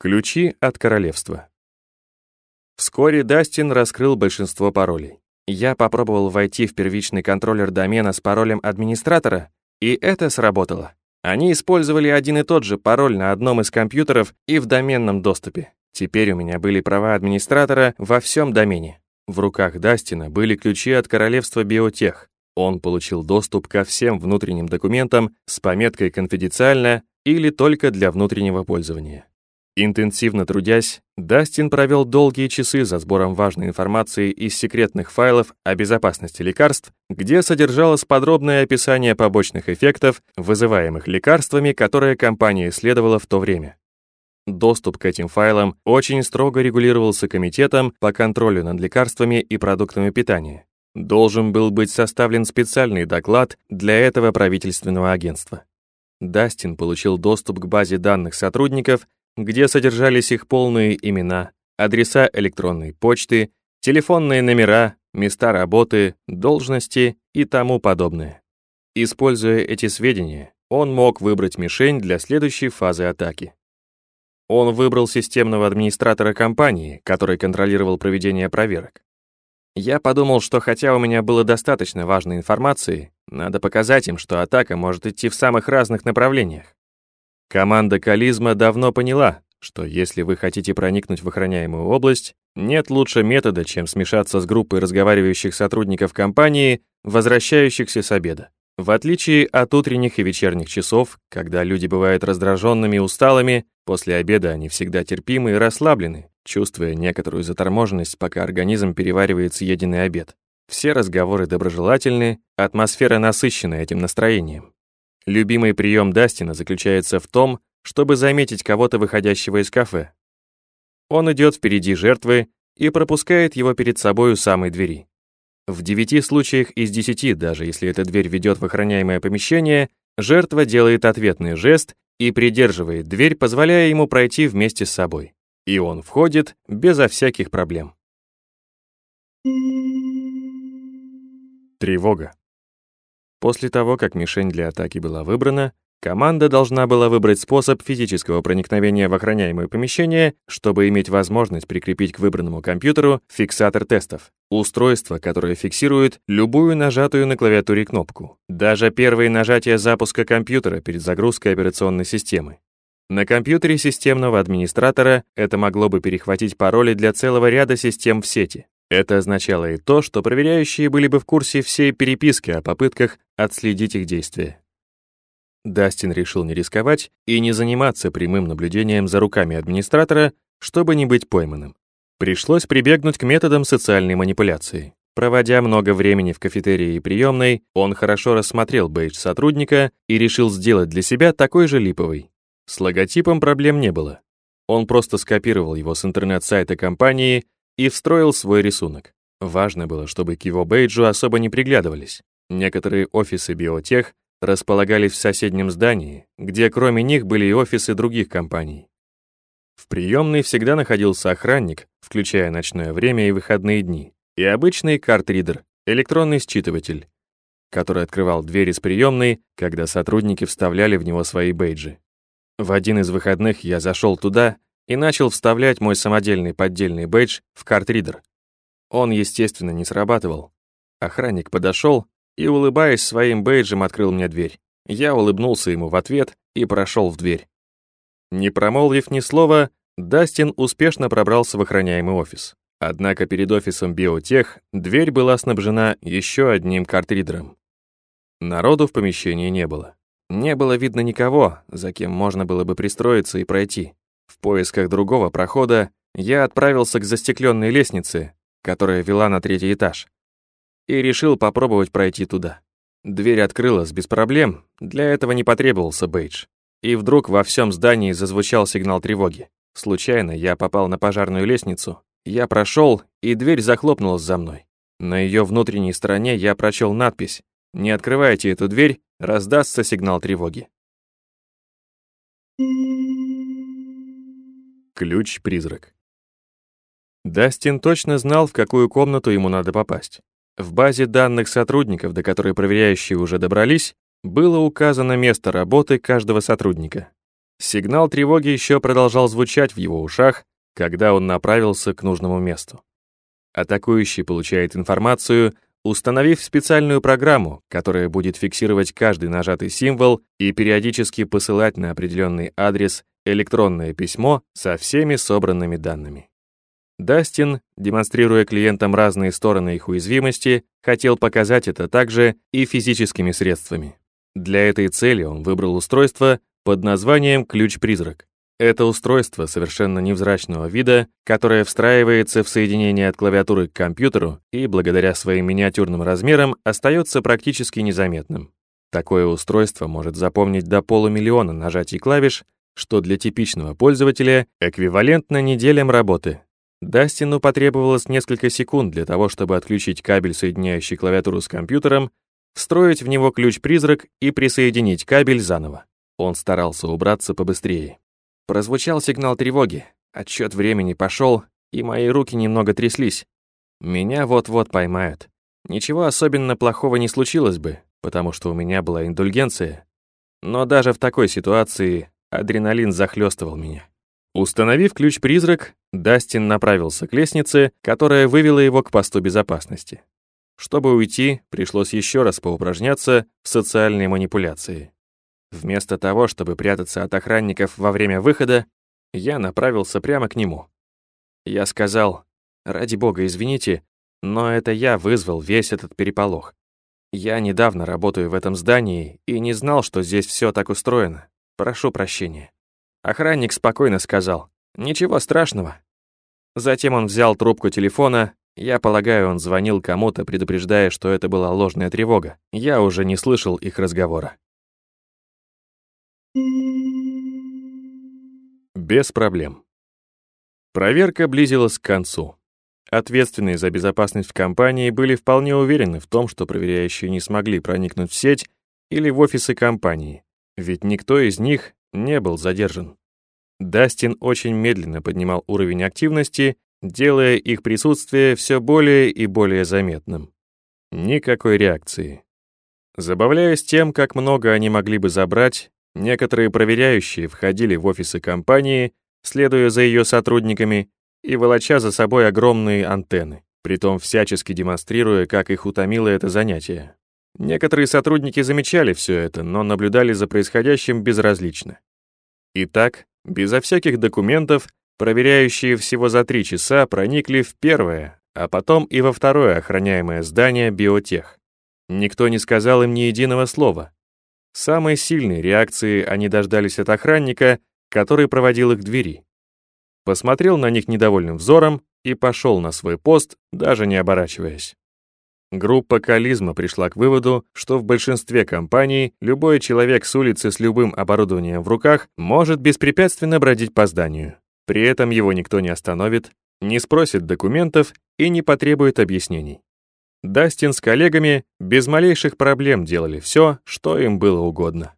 Ключи от королевства. Вскоре Дастин раскрыл большинство паролей. Я попробовал войти в первичный контроллер домена с паролем администратора, и это сработало. Они использовали один и тот же пароль на одном из компьютеров и в доменном доступе. Теперь у меня были права администратора во всем домене. В руках Дастина были ключи от королевства биотех. Он получил доступ ко всем внутренним документам с пометкой «Конфиденциально» или только для внутреннего пользования. Интенсивно трудясь, Дастин провел долгие часы за сбором важной информации из секретных файлов о безопасности лекарств, где содержалось подробное описание побочных эффектов, вызываемых лекарствами, которые компания исследовала в то время. Доступ к этим файлам очень строго регулировался Комитетом по контролю над лекарствами и продуктами питания. Должен был быть составлен специальный доклад для этого правительственного агентства. Дастин получил доступ к базе данных сотрудников где содержались их полные имена, адреса электронной почты, телефонные номера, места работы, должности и тому подобное. Используя эти сведения, он мог выбрать мишень для следующей фазы атаки. Он выбрал системного администратора компании, который контролировал проведение проверок. Я подумал, что хотя у меня было достаточно важной информации, надо показать им, что атака может идти в самых разных направлениях. Команда Кализма давно поняла, что если вы хотите проникнуть в охраняемую область, нет лучше метода, чем смешаться с группой разговаривающих сотрудников компании, возвращающихся с обеда. В отличие от утренних и вечерних часов, когда люди бывают раздраженными и усталыми, после обеда они всегда терпимы и расслаблены, чувствуя некоторую заторможенность, пока организм переваривает съеденный обед. Все разговоры доброжелательны, атмосфера насыщена этим настроением. Любимый прием Дастина заключается в том, чтобы заметить кого-то выходящего из кафе. Он идет впереди жертвы и пропускает его перед собой у самой двери. В девяти случаях из десяти, даже если эта дверь ведет в охраняемое помещение, жертва делает ответный жест и придерживает дверь, позволяя ему пройти вместе с собой. И он входит безо всяких проблем. Тревога. После того, как мишень для атаки была выбрана, команда должна была выбрать способ физического проникновения в охраняемое помещение, чтобы иметь возможность прикрепить к выбранному компьютеру фиксатор тестов, устройство, которое фиксирует любую нажатую на клавиатуре кнопку, даже первые нажатия запуска компьютера перед загрузкой операционной системы. На компьютере системного администратора это могло бы перехватить пароли для целого ряда систем в сети. Это означало и то, что проверяющие были бы в курсе всей переписки о попытках отследить их действия. Дастин решил не рисковать и не заниматься прямым наблюдением за руками администратора, чтобы не быть пойманным. Пришлось прибегнуть к методам социальной манипуляции. Проводя много времени в кафетерии и приемной, он хорошо рассмотрел бейдж сотрудника и решил сделать для себя такой же липовый. С логотипом проблем не было. Он просто скопировал его с интернет-сайта компании и встроил свой рисунок. Важно было, чтобы к его бейджу особо не приглядывались. Некоторые офисы биотех располагались в соседнем здании, где кроме них были и офисы других компаний. В приемной всегда находился охранник, включая ночное время и выходные дни, и обычный картридер, электронный считыватель, который открывал дверь из приемной, когда сотрудники вставляли в него свои бейджи. В один из выходных я зашел туда и начал вставлять мой самодельный поддельный бейдж в картридер. Он, естественно, не срабатывал. Охранник подошел и, улыбаясь своим бейджем, открыл мне дверь. Я улыбнулся ему в ответ и прошел в дверь. Не промолвив ни слова, Дастин успешно пробрался в охраняемый офис. Однако перед офисом биотех дверь была снабжена еще одним картридером. Народу в помещении не было. Не было видно никого, за кем можно было бы пристроиться и пройти. В поисках другого прохода я отправился к застекленной лестнице, которая вела на третий этаж, и решил попробовать пройти туда. Дверь открылась без проблем, для этого не потребовался бейдж. И вдруг во всем здании зазвучал сигнал тревоги. Случайно я попал на пожарную лестницу. Я прошел, и дверь захлопнулась за мной. На ее внутренней стороне я прочел надпись «Не открывайте эту дверь, раздастся сигнал тревоги». Ключ-призрак. Дастин точно знал, в какую комнату ему надо попасть. В базе данных сотрудников, до которой проверяющие уже добрались, было указано место работы каждого сотрудника. Сигнал тревоги еще продолжал звучать в его ушах, когда он направился к нужному месту. Атакующий получает информацию, установив специальную программу, которая будет фиксировать каждый нажатый символ и периодически посылать на определенный адрес электронное письмо со всеми собранными данными. Дастин, демонстрируя клиентам разные стороны их уязвимости, хотел показать это также и физическими средствами. Для этой цели он выбрал устройство под названием «Ключ-призрак». Это устройство совершенно невзрачного вида, которое встраивается в соединение от клавиатуры к компьютеру и, благодаря своим миниатюрным размерам, остается практически незаметным. Такое устройство может запомнить до полумиллиона нажатий клавиш, что для типичного пользователя эквивалентно неделям работы. Дастину потребовалось несколько секунд для того, чтобы отключить кабель, соединяющий клавиатуру с компьютером, встроить в него ключ-призрак и присоединить кабель заново. Он старался убраться побыстрее. Прозвучал сигнал тревоги, отсчет времени пошел, и мои руки немного тряслись. Меня вот-вот поймают. Ничего особенно плохого не случилось бы, потому что у меня была индульгенция. Но даже в такой ситуации адреналин захлестывал меня. Установив ключ-призрак, Дастин направился к лестнице, которая вывела его к посту безопасности. Чтобы уйти, пришлось еще раз поупражняться в социальной манипуляции. Вместо того, чтобы прятаться от охранников во время выхода, я направился прямо к нему. Я сказал, «Ради бога, извините, но это я вызвал весь этот переполох. Я недавно работаю в этом здании и не знал, что здесь все так устроено. Прошу прощения». Охранник спокойно сказал, «Ничего страшного». Затем он взял трубку телефона, я полагаю, он звонил кому-то, предупреждая, что это была ложная тревога. Я уже не слышал их разговора. Без проблем. Проверка близилась к концу. Ответственные за безопасность в компании были вполне уверены в том, что проверяющие не смогли проникнуть в сеть или в офисы компании, ведь никто из них не был задержан. Дастин очень медленно поднимал уровень активности, делая их присутствие все более и более заметным. Никакой реакции. Забавляясь тем, как много они могли бы забрать, некоторые проверяющие входили в офисы компании, следуя за ее сотрудниками и волоча за собой огромные антенны, притом всячески демонстрируя, как их утомило это занятие. Некоторые сотрудники замечали все это, но наблюдали за происходящим безразлично. Итак, безо всяких документов, проверяющие всего за три часа проникли в первое, а потом и во второе охраняемое здание биотех. Никто не сказал им ни единого слова. Самой сильной реакции они дождались от охранника, который проводил их к двери. Посмотрел на них недовольным взором и пошел на свой пост, даже не оборачиваясь. Группа Кализма пришла к выводу, что в большинстве компаний любой человек с улицы с любым оборудованием в руках может беспрепятственно бродить по зданию. При этом его никто не остановит, не спросит документов и не потребует объяснений. Дастин с коллегами без малейших проблем делали все, что им было угодно.